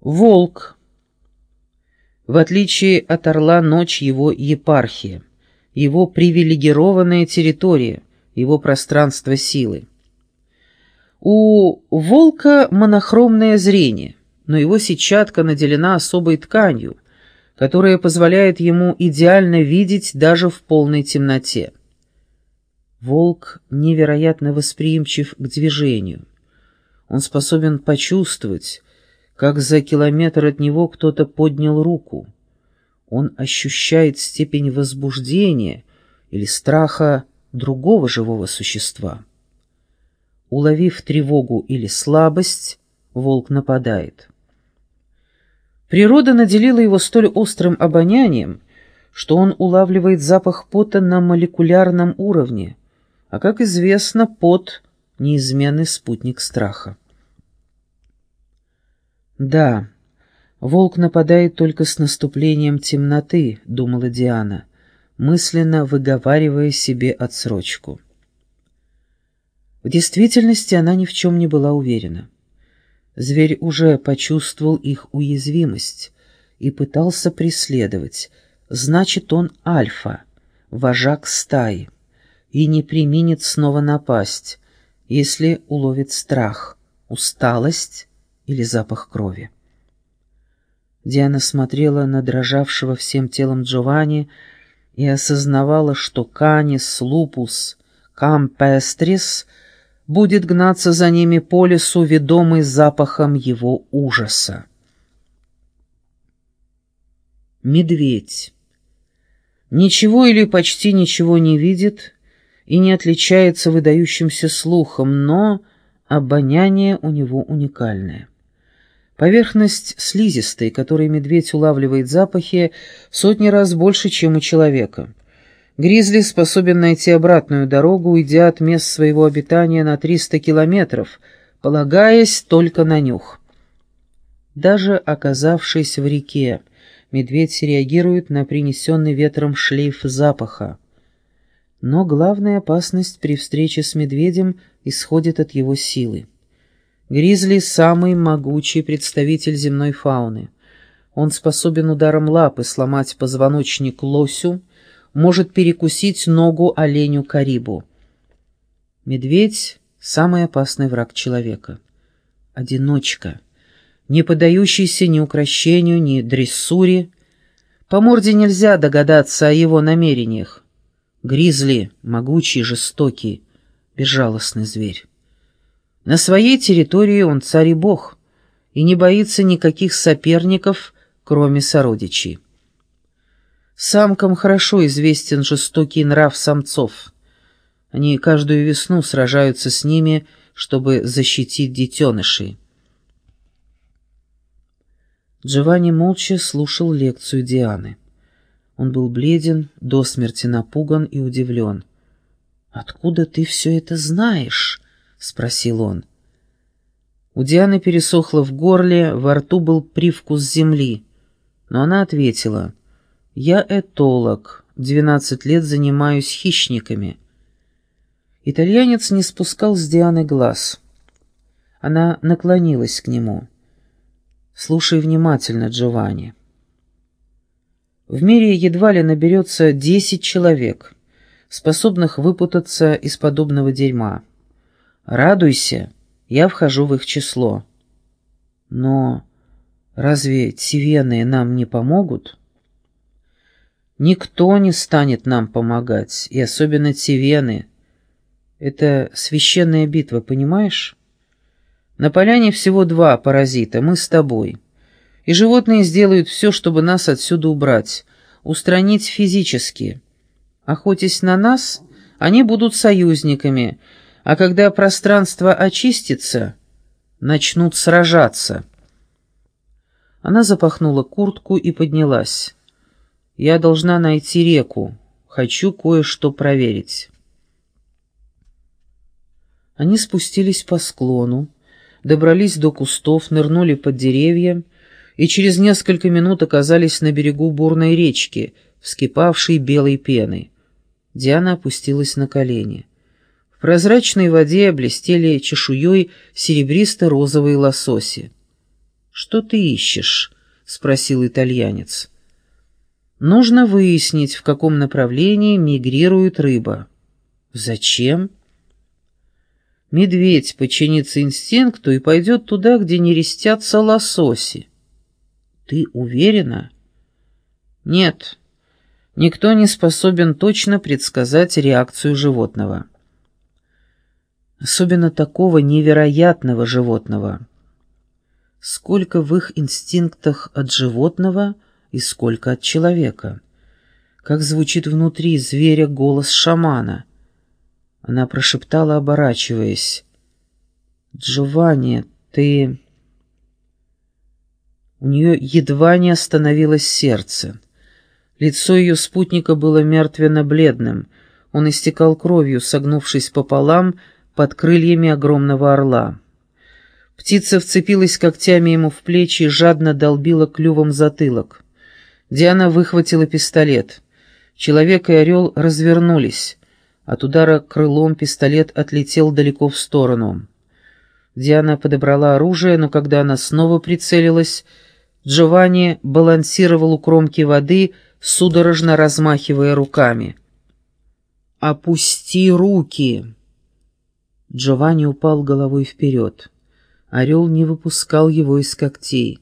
Волк. В отличие от орла, ночь его епархия, его привилегированная территория, его пространство силы. У волка монохромное зрение, но его сетчатка наделена особой тканью, которая позволяет ему идеально видеть даже в полной темноте. Волк невероятно восприимчив к движению. Он способен почувствовать, как за километр от него кто-то поднял руку. Он ощущает степень возбуждения или страха другого живого существа. Уловив тревогу или слабость, волк нападает. Природа наделила его столь острым обонянием, что он улавливает запах пота на молекулярном уровне, а, как известно, пот — неизменный спутник страха. «Да, волк нападает только с наступлением темноты», — думала Диана, мысленно выговаривая себе отсрочку. В действительности она ни в чем не была уверена. Зверь уже почувствовал их уязвимость и пытался преследовать. Значит, он альфа, вожак стаи, и не применит снова напасть, если уловит страх, усталость или запах крови. Диана смотрела на дрожавшего всем телом Джованни и осознавала, что Канис, Лупус, Кампестрис будет гнаться за ними по лесу, ведомый запахом его ужаса. Медведь. Ничего или почти ничего не видит и не отличается выдающимся слухом, но обоняние у него уникальное. Поверхность слизистой, которой медведь улавливает запахи, сотни раз больше, чем у человека. Гризли способен найти обратную дорогу, уйдя от мест своего обитания на 300 километров, полагаясь только на нюх. Даже оказавшись в реке, медведь реагирует на принесенный ветром шлейф запаха. Но главная опасность при встрече с медведем исходит от его силы. Гризли — самый могучий представитель земной фауны. Он способен ударом лапы сломать позвоночник лосю, может перекусить ногу оленю-карибу. Медведь — самый опасный враг человека. Одиночка, не поддающийся ни укращению, ни дрессуре. По морде нельзя догадаться о его намерениях. Гризли — могучий, жестокий, безжалостный зверь. На своей территории он царь и бог, и не боится никаких соперников, кроме сородичей. Самкам хорошо известен жестокий нрав самцов. Они каждую весну сражаются с ними, чтобы защитить детенышей. Джованни молча слушал лекцию Дианы. Он был бледен, до смерти напуган и удивлен. «Откуда ты все это знаешь?» — спросил он. У Дианы пересохло в горле, во рту был привкус земли. Но она ответила, «Я этолог, двенадцать лет занимаюсь хищниками». Итальянец не спускал с Дианы глаз. Она наклонилась к нему. «Слушай внимательно, Джованни. В мире едва ли наберется десять человек, способных выпутаться из подобного дерьма. Радуйся, я вхожу в их число. Но разве тивены нам не помогут? Никто не станет нам помогать, и особенно тивены. Это священная битва, понимаешь? На поляне всего два паразита, мы с тобой. И животные сделают все, чтобы нас отсюда убрать, устранить физически. Охотясь на нас, они будут союзниками — а когда пространство очистится, начнут сражаться. Она запахнула куртку и поднялась. «Я должна найти реку. Хочу кое-что проверить». Они спустились по склону, добрались до кустов, нырнули под деревья и через несколько минут оказались на берегу бурной речки, вскипавшей белой пеной. Диана опустилась на колени. В прозрачной воде блестели чешуей серебристо-розовые лососи. «Что ты ищешь?» — спросил итальянец. «Нужно выяснить, в каком направлении мигрирует рыба». «Зачем?» «Медведь подчинится инстинкту и пойдет туда, где не рестятся лососи». «Ты уверена?» «Нет, никто не способен точно предсказать реакцию животного» особенно такого невероятного животного. Сколько в их инстинктах от животного и сколько от человека. Как звучит внутри зверя голос шамана. Она прошептала, оборачиваясь. «Джованни, ты...» У нее едва не остановилось сердце. Лицо ее спутника было мертвенно-бледным. Он истекал кровью, согнувшись пополам, под крыльями огромного орла. Птица вцепилась когтями ему в плечи и жадно долбила клювом затылок. Диана выхватила пистолет. Человек и орел развернулись. От удара крылом пистолет отлетел далеко в сторону. Диана подобрала оружие, но когда она снова прицелилась, Джованни балансировал у кромки воды, судорожно размахивая руками. «Опусти руки!» Джованни упал головой вперед. Орел не выпускал его из когтей.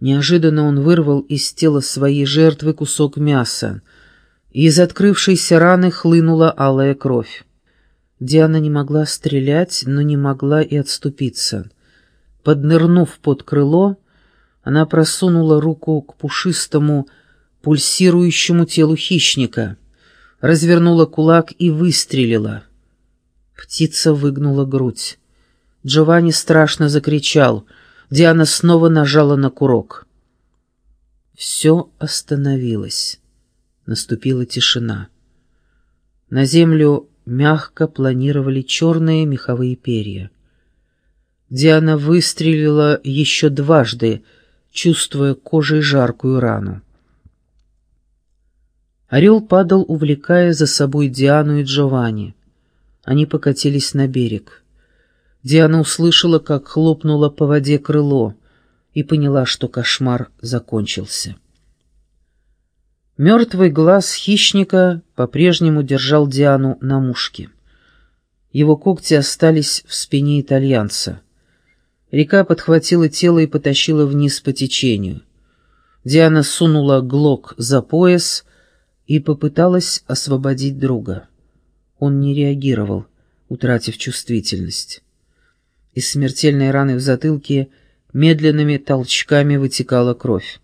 Неожиданно он вырвал из тела своей жертвы кусок мяса, из открывшейся раны хлынула алая кровь. Диана не могла стрелять, но не могла и отступиться. Поднырнув под крыло, она просунула руку к пушистому, пульсирующему телу хищника, развернула кулак и выстрелила — Птица выгнула грудь. Джованни страшно закричал. Диана снова нажала на курок. Все остановилось. Наступила тишина. На землю мягко планировали черные меховые перья. Диана выстрелила еще дважды, чувствуя кожей жаркую рану. Орел падал, увлекая за собой Диану и Джованни. Они покатились на берег. Диана услышала, как хлопнуло по воде крыло, и поняла, что кошмар закончился. Мертвый глаз хищника по-прежнему держал Диану на мушке. Его когти остались в спине итальянца. Река подхватила тело и потащила вниз по течению. Диана сунула глок за пояс и попыталась освободить друга. Он не реагировал, утратив чувствительность. Из смертельной раны в затылке медленными толчками вытекала кровь.